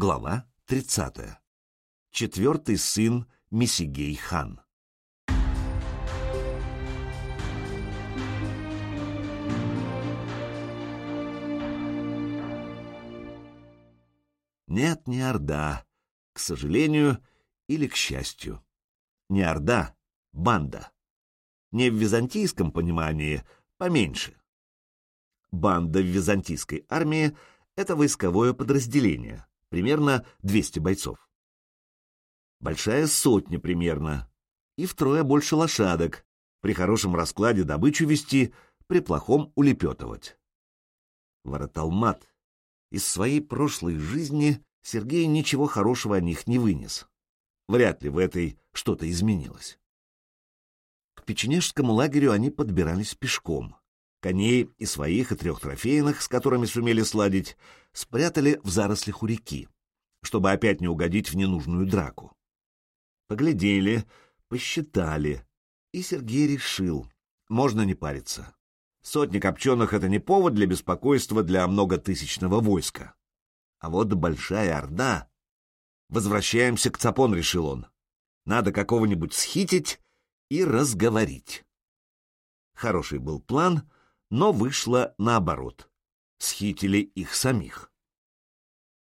Глава 30. Четвертый сын Мисигей хан. Нет, не Орда, к сожалению или к счастью. Не Орда, банда. Не в византийском понимании, поменьше. Банда в византийской армии — это войсковое подразделение, примерно 200 бойцов. Большая сотня примерно, и втрое больше лошадок, при хорошем раскладе добычу вести, при плохом улепетывать. Вороталмат. Из своей прошлой жизни Сергей ничего хорошего о них не вынес. Вряд ли в этой что-то изменилось. К печенежскому лагерю они подбирались пешком. Коней и своих, и трех трофейных, с которыми сумели сладить, спрятали в зарослях у реки, чтобы опять не угодить в ненужную драку. Поглядели, посчитали, и Сергей решил, можно не париться. Сотни копченых — это не повод для беспокойства для многотысячного войска. А вот большая орда... Возвращаемся к Цапон, решил он. Надо какого-нибудь схитить и разговорить. Хороший был план, но вышло наоборот. Схитили их самих.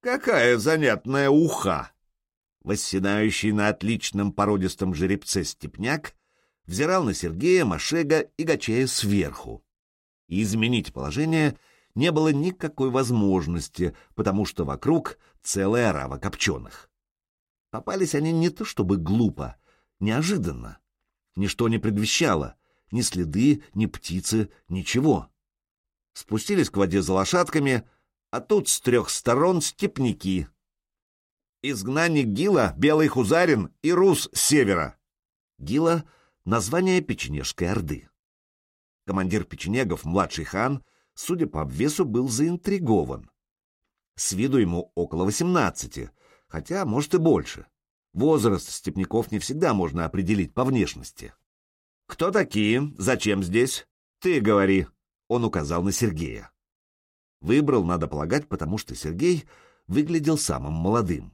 «Какая занятная уха!» Восседающий на отличном породистом жеребце степняк взирал на Сергея, Машега и Гачея сверху. И изменить положение не было никакой возможности, потому что вокруг целая орава копченых. Попались они не то чтобы глупо, неожиданно. Ничто не предвещало, ни следы, ни птицы, ничего. Спустились к воде за лошадками, а тут с трех сторон степняки. Изгнанник Гила, Белый Хузарин и Рус с севера. Гила — название печенежской орды. Командир печенегов, младший хан, судя по обвесу, был заинтригован. С виду ему около восемнадцати, хотя, может, и больше. Возраст степняков не всегда можно определить по внешности. «Кто такие? Зачем здесь? Ты говори!» Он указал на Сергея. Выбрал, надо полагать, потому что Сергей выглядел самым молодым.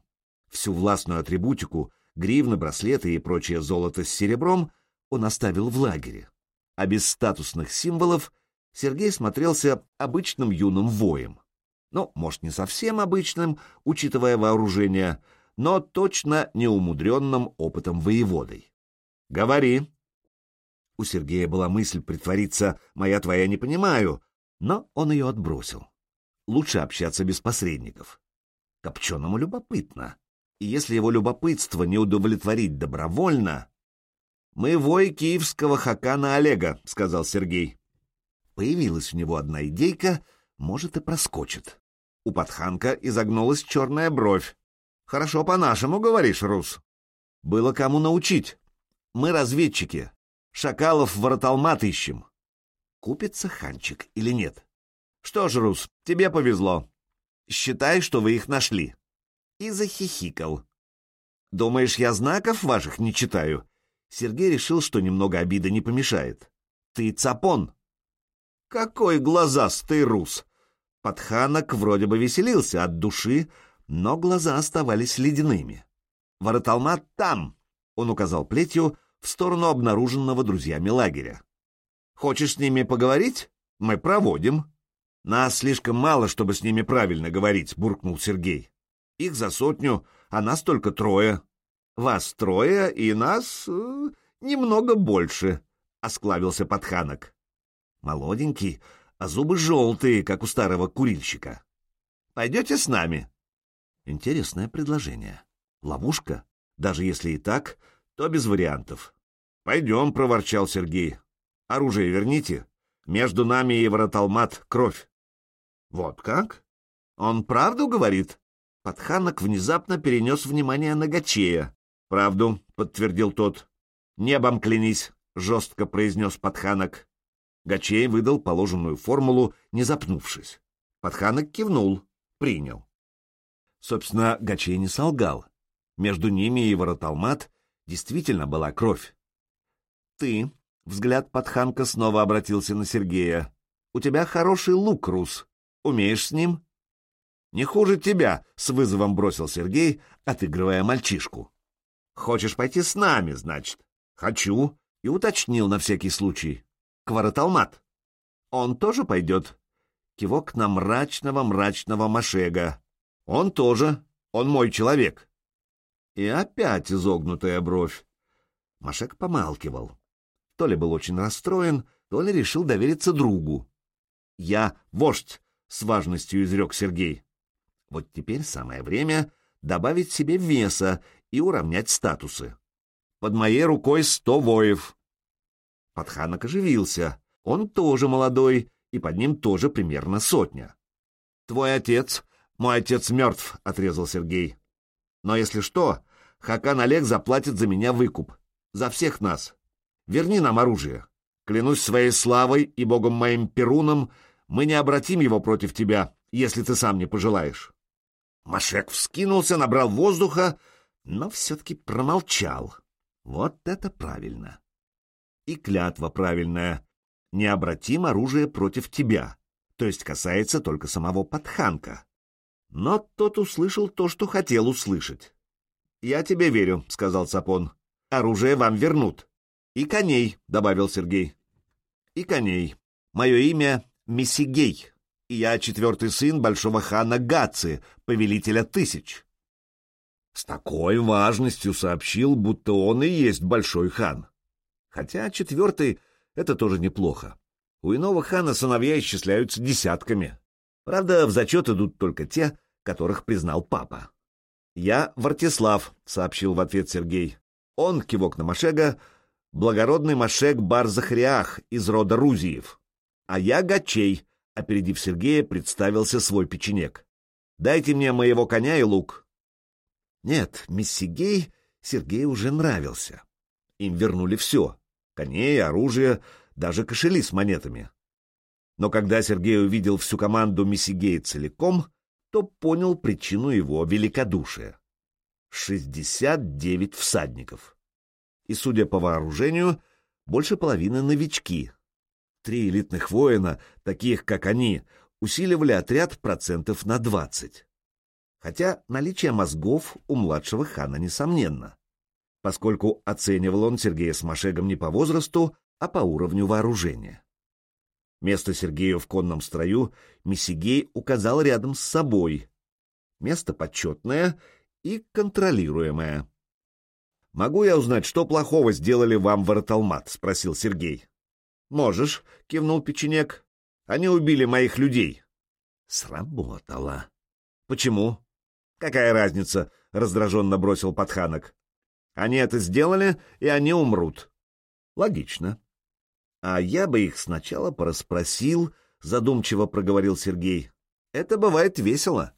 Всю властную атрибутику, гривны, браслеты и прочее золото с серебром он оставил в лагере. А без статусных символов Сергей смотрелся обычным юным воем. Ну, может, не совсем обычным, учитывая вооружение, но точно неумудренным опытом воеводой. «Говори!» У Сергея была мысль притвориться «моя твоя не понимаю», но он ее отбросил. Лучше общаться без посредников. Копченому любопытно. И если его любопытство не удовлетворить добровольно... «Мы вой киевского хакана Олега», — сказал Сергей. Появилась у него одна идейка, может, и проскочит. У подханка изогнулась черная бровь. «Хорошо по-нашему говоришь, Рус». «Было кому научить. Мы разведчики. Шакалов Вороталмат ищем. Купится ханчик или нет? Что ж, Рус, тебе повезло. Считай, что вы их нашли. И захихикал. Думаешь, я знаков ваших не читаю? Сергей решил, что немного обида не помешает. Ты цапон. Какой глазастый рус! Подханок вроде бы веселился от души, но глаза оставались ледяными. Вороталмат там, он указал плетью в сторону обнаруженного друзьями лагеря. «Хочешь с ними поговорить? Мы проводим». «Нас слишком мало, чтобы с ними правильно говорить», — буркнул Сергей. «Их за сотню, а нас только трое. Вас трое, и нас э, немного больше», — осклавился подханок. «Молоденький, а зубы желтые, как у старого курильщика. Пойдете с нами?» Интересное предложение. Ловушка? Даже если и так, то без вариантов. «Пойдем», — проворчал Сергей. «Оружие верните. Между нами и Вороталмат кровь». «Вот как? Он правду говорит?» Подханок внезапно перенес внимание на Гачея. «Правду», — подтвердил тот. «Небом клянись», — жестко произнес Подханок. Гачей выдал положенную формулу, не запнувшись. Подханок кивнул, принял. Собственно, Гачей не солгал. Между ними и Вороталмат действительно была кровь. «Ты», — взгляд подханка снова обратился на Сергея, — «у тебя хороший лук, Рус. Умеешь с ним?» Не хуже тебя, — с вызовом бросил Сергей, отыгрывая мальчишку. Хочешь пойти с нами, значит? Хочу. И уточнил на всякий случай. Квараталмат. Он тоже пойдет. Кивок на мрачного-мрачного Машега. Он тоже. Он мой человек. И опять изогнутая бровь. Машек помалкивал. То ли был очень расстроен, то ли решил довериться другу. «Я вождь», — с важностью изрек Сергей. Вот теперь самое время добавить себе веса и уравнять статусы. Под моей рукой сто воев. Подханок оживился. Он тоже молодой, и под ним тоже примерно сотня. «Твой отец? Мой отец мертв», — отрезал Сергей. «Но если что, Хакан Олег заплатит за меня выкуп. За всех нас. Верни нам оружие. Клянусь своей славой и богом моим Перуном, мы не обратим его против тебя, если ты сам не пожелаешь. Машек вскинулся, набрал воздуха, но все-таки промолчал. Вот это правильно. И клятва правильная. Не обратим оружие против тебя, то есть касается только самого Подханка. Но тот услышал то, что хотел услышать. «Я тебе верю», — сказал Сапон. «Оружие вам вернут». «И коней», — добавил Сергей. «И коней. Мое имя Мессигей, и я четвертый сын большого хана Гаци, повелителя тысяч. С такой важностью сообщил, будто он и есть большой хан. Хотя четвертый — это тоже неплохо. У иного хана сыновья исчисляются десятками. Правда, в зачет идут только те, которых признал папа. «Я Вартислав», — сообщил в ответ Сергей. Он, кивок на Машега, благородный Машег Бар-Захариах из рода Рузиев. А я Гачей, опередив Сергея, представился свой печенек. Дайте мне моего коня и лук. Нет, Миссигей Сергею уже нравился. Им вернули все — коней, оружие, даже кошели с монетами. Но когда Сергей увидел всю команду Миссигея целиком, то понял причину его великодушия. Шестьдесят девять всадников. И, судя по вооружению, больше половины новички. Три элитных воина, таких как они, усиливали отряд процентов на 20. Хотя наличие мозгов у младшего хана несомненно, поскольку оценивал он Сергея с Машегом не по возрасту, а по уровню вооружения. Место Сергею в конном строю Мессигей указал рядом с собой. Место почетное и контролируемое. «Могу я узнать, что плохого сделали вам в Араталмат?» — спросил Сергей. «Можешь», — кивнул печенек. Они убили моих людей. Сработало. Почему? Какая разница? Раздраженно бросил подханок. Они это сделали, и они умрут. Логично. А я бы их сначала порасспросил, задумчиво проговорил Сергей. Это бывает весело.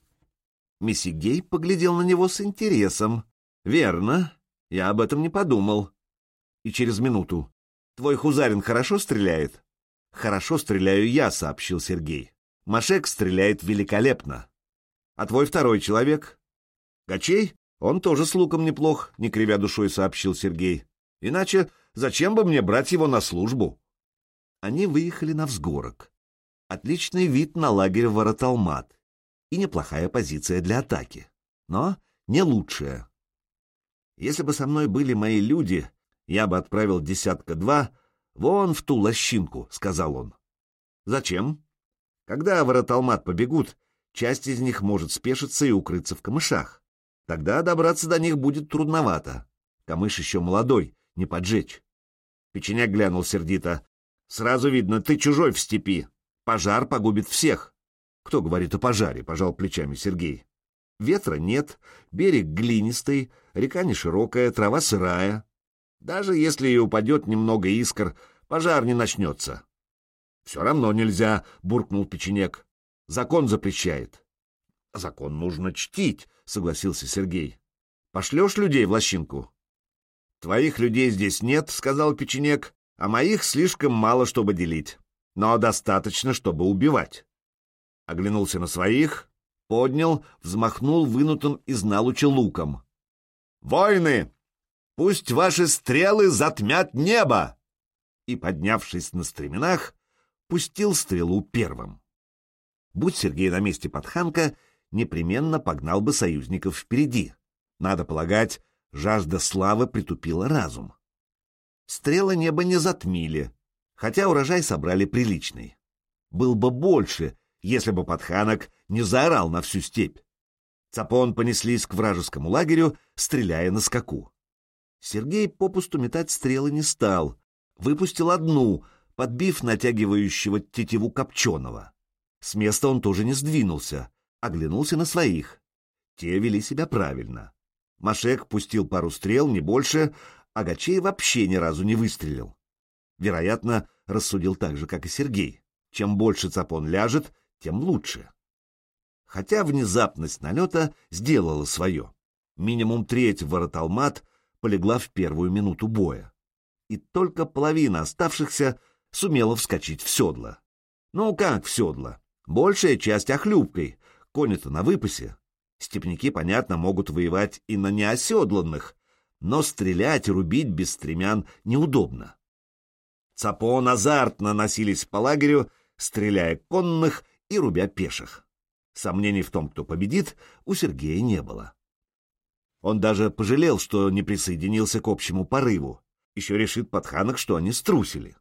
Мессигей поглядел на него с интересом. Верно, я об этом не подумал. И через минуту. Твой хузарин хорошо стреляет? «Хорошо стреляю я», — сообщил Сергей. «Машек стреляет великолепно. А твой второй человек?» «Гачей? Он тоже с луком неплох», — не кривя душой сообщил Сергей. «Иначе зачем бы мне брать его на службу?» Они выехали на взгорок. Отличный вид на лагерь Вороталмат и неплохая позиция для атаки, но не лучшая. Если бы со мной были мои люди, я бы отправил десятка-два «Вон в ту лощинку», — сказал он. «Зачем?» «Когда вороталмат побегут, часть из них может спешиться и укрыться в камышах. Тогда добраться до них будет трудновато. Камыш еще молодой, не поджечь». Печеняк глянул сердито. «Сразу видно, ты чужой в степи. Пожар погубит всех». «Кто говорит о пожаре?» — пожал плечами Сергей. «Ветра нет, берег глинистый, река не широкая, трава сырая. Даже если и упадет немного искр, пожар не начнется. — Все равно нельзя, — буркнул печенек. — Закон запрещает. — Закон нужно чтить, — согласился Сергей. — Пошлешь людей в лощинку? — Твоих людей здесь нет, — сказал печенек, — а моих слишком мало, чтобы делить. Но достаточно, чтобы убивать. Оглянулся на своих, поднял, взмахнул вынутым из налуча луком. «Войны! Пусть ваши стрелы затмят небо!» И, поднявшись на стременах, пустил стрелу первым. Будь Сергей на месте подханка, непременно погнал бы союзников впереди. Надо полагать, жажда славы притупила разум. Стрелы неба не затмили, хотя урожай собрали приличный. Был бы больше, если бы подханок не заорал на всю степь. Цапон понеслись к вражескому лагерю, стреляя на скаку. Сергей попусту метать стрелы не стал, выпустил одну, подбив натягивающего тетиву копченого. С места он тоже не сдвинулся, оглянулся на своих. Те вели себя правильно. Машек пустил пару стрел, не больше, а Гачей вообще ни разу не выстрелил. Вероятно, рассудил так же, как и Сергей. Чем больше цапон ляжет, тем лучше. Хотя внезапность налета сделала свое. Минимум треть вороталмат полегла в первую минуту боя. И только половина оставшихся сумела вскочить в седло. Ну как в седло? Большая часть охлюбкой, кони-то на выпасе. Степняки, понятно, могут воевать и на неоседланных, но стрелять и рубить без стремян неудобно. Цапон азартно носились по лагерю, стреляя конных и рубя пеших. Сомнений в том, кто победит, у Сергея не было. Он даже пожалел, что не присоединился к общему порыву. Еще решит подханок, что они струсили.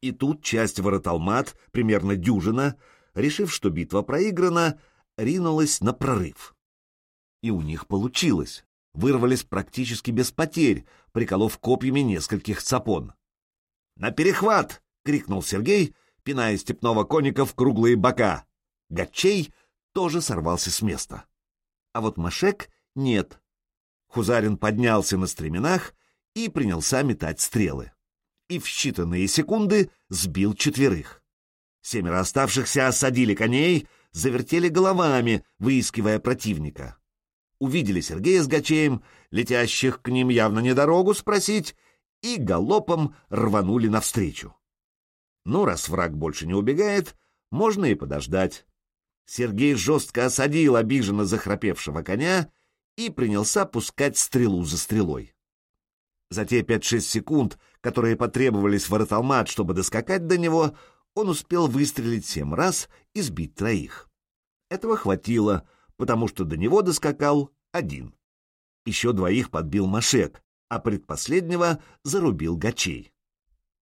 И тут часть вороталмат, примерно дюжина, решив, что битва проиграна, ринулась на прорыв. И у них получилось. Вырвались практически без потерь, приколов копьями нескольких цапон. «На перехват!» — крикнул Сергей, пиная степного коника в круглые бока. Гачей тоже сорвался с места. А вот Машек нет. Хузарин поднялся на стременах и принялся метать стрелы. И в считанные секунды сбил четверых. Семеро оставшихся осадили коней, завертели головами, выискивая противника. Увидели Сергея с Гачеем, летящих к ним явно не дорогу спросить, и галопом рванули навстречу. Ну, раз враг больше не убегает, можно и подождать. Сергей жестко осадил обиженно захрапевшего коня и принялся пускать стрелу за стрелой. За те пять-шесть секунд, которые потребовались в Раталмат, чтобы доскакать до него, он успел выстрелить семь раз и сбить троих. Этого хватило, потому что до него доскакал один. Еще двоих подбил Машек, а предпоследнего зарубил Гачей.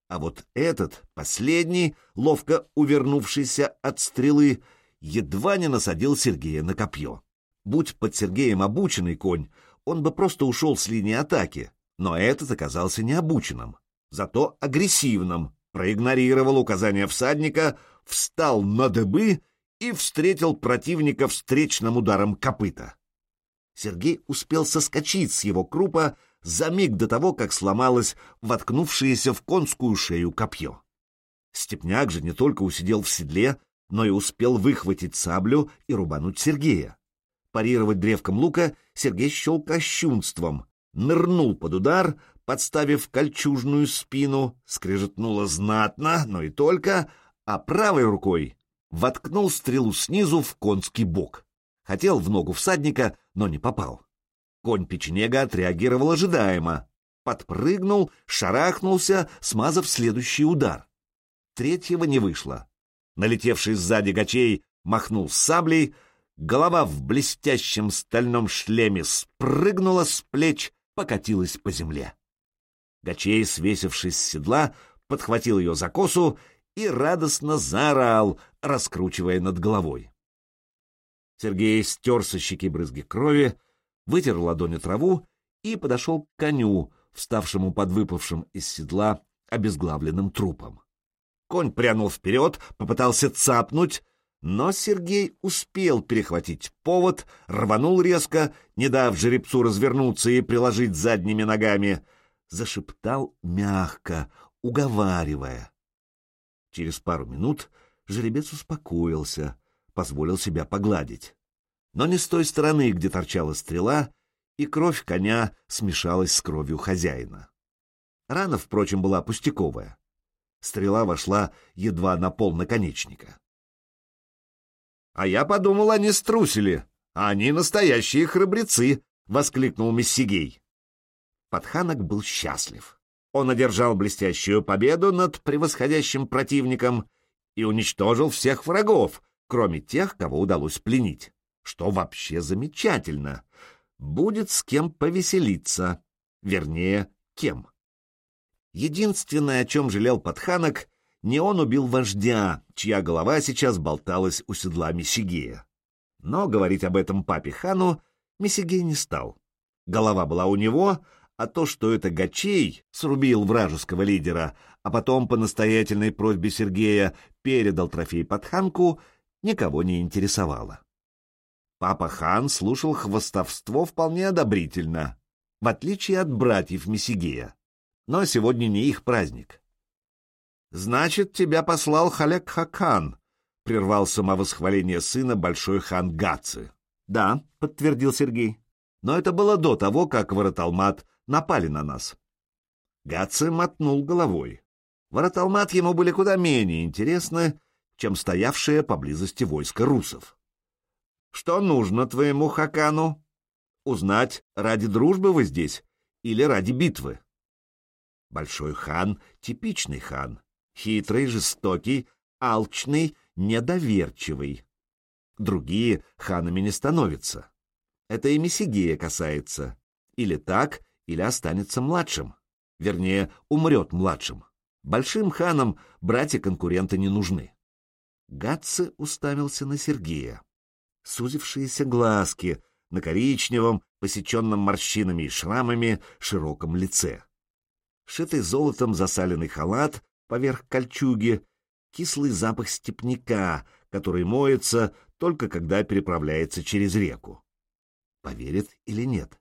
А вот этот, последний, ловко увернувшийся от стрелы, едва не насадил Сергея на копье. Будь под Сергеем обученный конь, он бы просто ушел с линии атаки, но этот оказался необученным, зато агрессивным, проигнорировал указания всадника, встал на дыбы и встретил противника встречным ударом копыта. Сергей успел соскочить с его крупа за миг до того, как сломалось воткнувшееся в конскую шею копье. Степняк же не только усидел в седле, но и успел выхватить саблю и рубануть Сергея. Парировать древком лука Сергей счел кощунством, нырнул под удар, подставив кольчужную спину, скрежетнуло знатно, но и только, а правой рукой воткнул стрелу снизу в конский бок. Хотел в ногу всадника, но не попал. Конь печенега отреагировал ожидаемо. Подпрыгнул, шарахнулся, смазав следующий удар. Третьего не вышло. Налетевший сзади гачей махнул саблей, голова в блестящем стальном шлеме спрыгнула с плеч, покатилась по земле. Гачей, свесившись с седла, подхватил ее за косу и радостно заорал, раскручивая над головой. Сергей стер со щеки брызги крови, вытер ладони траву и подошел к коню, вставшему под выпавшим из седла обезглавленным трупом. Конь прянул вперед, попытался цапнуть, но Сергей успел перехватить повод, рванул резко, не дав жеребцу развернуться и приложить задними ногами, зашептал мягко, уговаривая. Через пару минут жеребец успокоился, позволил себя погладить но не с той стороны, где торчала стрела, и кровь коня смешалась с кровью хозяина. Рана, впрочем, была пустяковая. Стрела вошла едва на пол наконечника. «А я подумал, они струсили, а они настоящие храбрецы!» — воскликнул Мессигей. Подханок был счастлив. Он одержал блестящую победу над превосходящим противником и уничтожил всех врагов, кроме тех, кого удалось пленить что вообще замечательно. Будет с кем повеселиться. Вернее, кем. Единственное, о чем жалел Подханок, не он убил вождя, чья голова сейчас болталась у седла Месигея. Но говорить об этом папе Хану Месигей не стал. Голова была у него, а то, что это Гачей срубил вражеского лидера, а потом по настоятельной просьбе Сергея передал трофей Подханку, никого не интересовало. Папа Хан слушал хвостовство вполне одобрительно, в отличие от братьев Месигея. Но сегодня не их праздник. «Значит, тебя послал Халек Хакан», — прервал самовосхваление сына большой хан Гаци. «Да», — подтвердил Сергей. «Но это было до того, как Вороталмат напали на нас». Гаци мотнул головой. Вороталмат ему были куда менее интересны, чем стоявшие поблизости войска русов. «Что нужно твоему Хакану? Узнать, ради дружбы вы здесь или ради битвы?» Большой хан — типичный хан, хитрый, жестокий, алчный, недоверчивый. Другие ханами не становятся. Это и Мессигея касается. Или так, или останется младшим. Вернее, умрет младшим. Большим ханам братья-конкуренты не нужны. Гатце уставился на Сергея. Сузившиеся глазки на коричневом, посеченном морщинами и шрамами, широком лице. Шитый золотом засаленный халат поверх кольчуги, кислый запах степняка, который моется только когда переправляется через реку. Поверит или нет?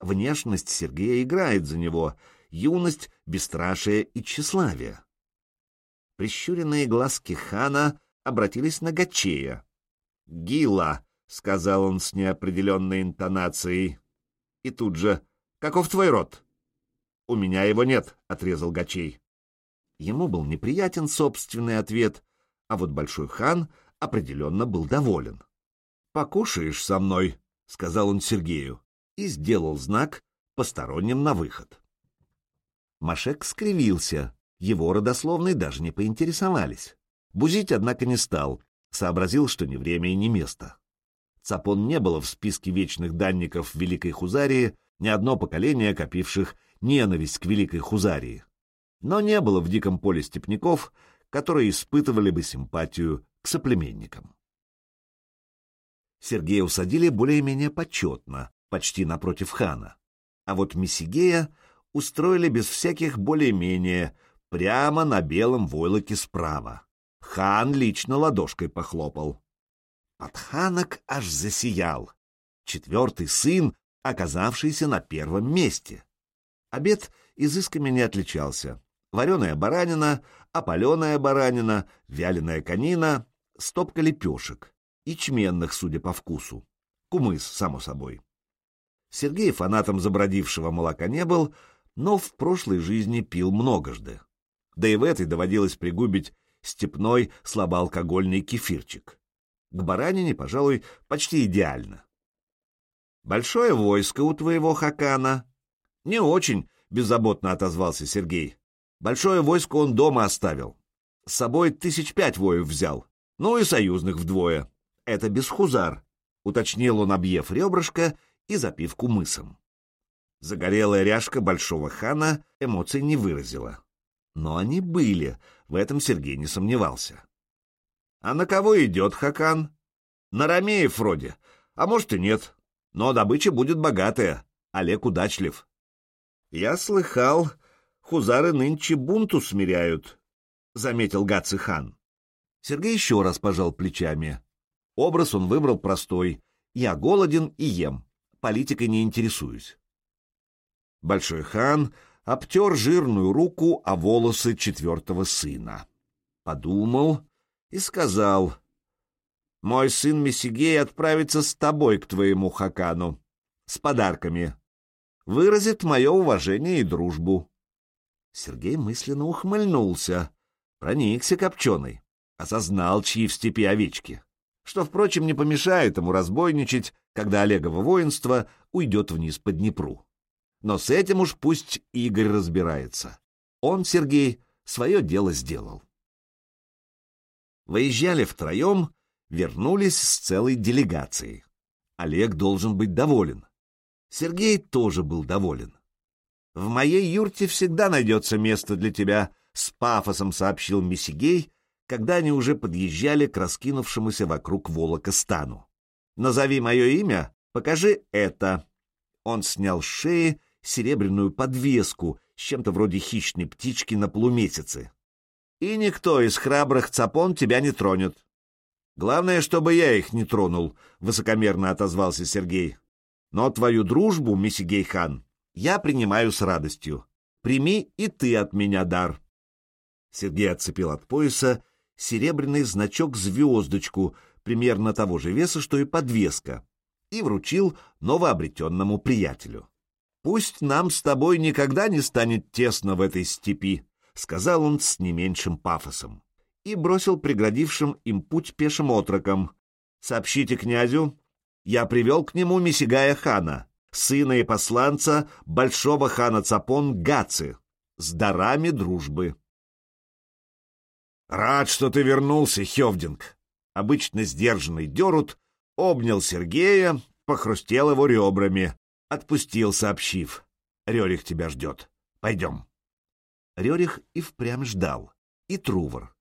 Внешность Сергея играет за него, юность, бесстрашие и тщеславие. Прищуренные глазки хана обратились на Гачея. «Гила», — сказал он с неопределенной интонацией. И тут же, «Каков твой род?» «У меня его нет», — отрезал Гачей. Ему был неприятен собственный ответ, а вот Большой хан определенно был доволен. «Покушаешь со мной», — сказал он Сергею, и сделал знак посторонним на выход. Машек скривился, его родословной даже не поинтересовались. Бузить, однако, не стал, сообразил, что ни время и ни место. Цапон не было в списке вечных данников Великой Хузарии, ни одно поколение, копивших ненависть к Великой Хузарии но не было в диком поле степняков, которые испытывали бы симпатию к соплеменникам. Сергея усадили более-менее почетно, почти напротив хана, а вот Мессигея устроили без всяких более-менее, прямо на белом войлоке справа. Хан лично ладошкой похлопал. Подханок аж засиял. Четвертый сын, оказавшийся на первом месте. Обед изысками не отличался вареная баранина, опаленная баранина, вяленая конина, стопка лепешек, ячменных, судя по вкусу, кумыс, само собой. Сергей фанатом забродившего молока не был, но в прошлой жизни пил многожды. Да и в этой доводилось пригубить степной слабоалкогольный кефирчик. К баранине, пожалуй, почти идеально. «Большое войско у твоего Хакана?» «Не очень», — беззаботно отозвался Сергей. Большое войско он дома оставил. С собой тысяч пять воев взял, ну и союзных вдвое. Это без хузар, — уточнил он, объев ребрышко и запивку мысом. Загорелая ряжка большого хана эмоций не выразила. Но они были, в этом Сергей не сомневался. А на кого идет Хакан? На Ромеев вроде, а может и нет. Но добыча будет богатая, Олег удачлив. Я слыхал, хузары нынче бунту смиряют, — заметил Гаци хан. Сергей еще раз пожал плечами. Образ он выбрал простой. Я голоден и ем. Политикой не интересуюсь. Большой хан обтер жирную руку о волосы четвертого сына. Подумал и сказал, «Мой сын Мессигей отправится с тобой к твоему хакану, с подарками. Выразит мое уважение и дружбу. Сергей мысленно ухмыльнулся, проникся копченый, осознал, чьи в степи овечки, что, впрочем, не помешает ему разбойничать, когда Олегово воинство уйдет вниз по Днепру. Но с этим уж пусть Игорь разбирается. Он, Сергей, свое дело сделал. Выезжали втроем, вернулись с целой делегацией. Олег должен быть доволен. Сергей тоже был доволен. «В моей юрте всегда найдется место для тебя», — с пафосом сообщил Мисигей, когда они уже подъезжали к раскинувшемуся вокруг Волока стану. «Назови мое имя, покажи это». Он снял с шеи серебряную подвеску с чем-то вроде хищной птички на полумесяце. «И никто из храбрых цапон тебя не тронет. Главное, чтобы я их не тронул, — высокомерно отозвался Сергей. Но твою дружбу, Мисигей-хан, я принимаю с радостью. Прими и ты от меня дар. Сергей отцепил от пояса серебряный значок-звездочку, примерно того же веса, что и подвеска, и вручил новообретенному приятелю. «Пусть нам с тобой никогда не станет тесно в этой степи», — сказал он с не меньшим пафосом и бросил преградившим им путь пешим отрокам. «Сообщите князю, я привел к нему Мисигая хана, сына и посланца большого хана Цапон Гаци, с дарами дружбы». «Рад, что ты вернулся, Хевдинг!» Обычно сдержанный Дерут обнял Сергея, похрустел его ребрами, отпустил, сообщив. «Рерих тебя ждет. Пойдем». Рерих и впрямь ждал. И Трувор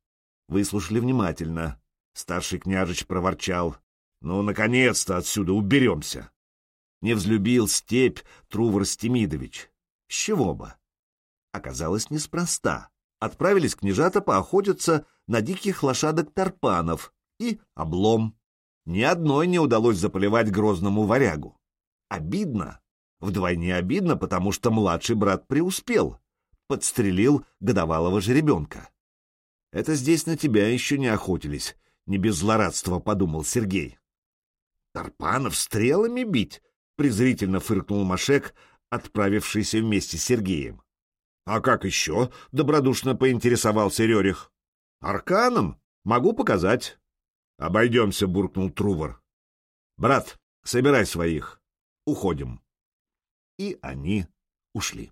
выслушали внимательно. Старший княжич проворчал. «Ну, наконец-то отсюда уберемся!» Не взлюбил степь Трувор Стемидович. С чего бы? Оказалось, неспроста. Отправились княжата поохотиться на диких лошадок-тарпанов. И облом. Ни одной не удалось заполивать грозному варягу. Обидно. Вдвойне обидно, потому что младший брат преуспел. Подстрелил годовалого жеребенка. Это здесь на тебя еще не охотились, не без злорадства подумал Сергей. Тарпанов стрелами бить? презрительно фыркнул Машек, отправившийся вместе с Сергеем. А как еще? добродушно поинтересовался Рерих. Арканом? Могу показать. Обойдемся, буркнул Трувор. Брат, собирай своих. Уходим. И они ушли.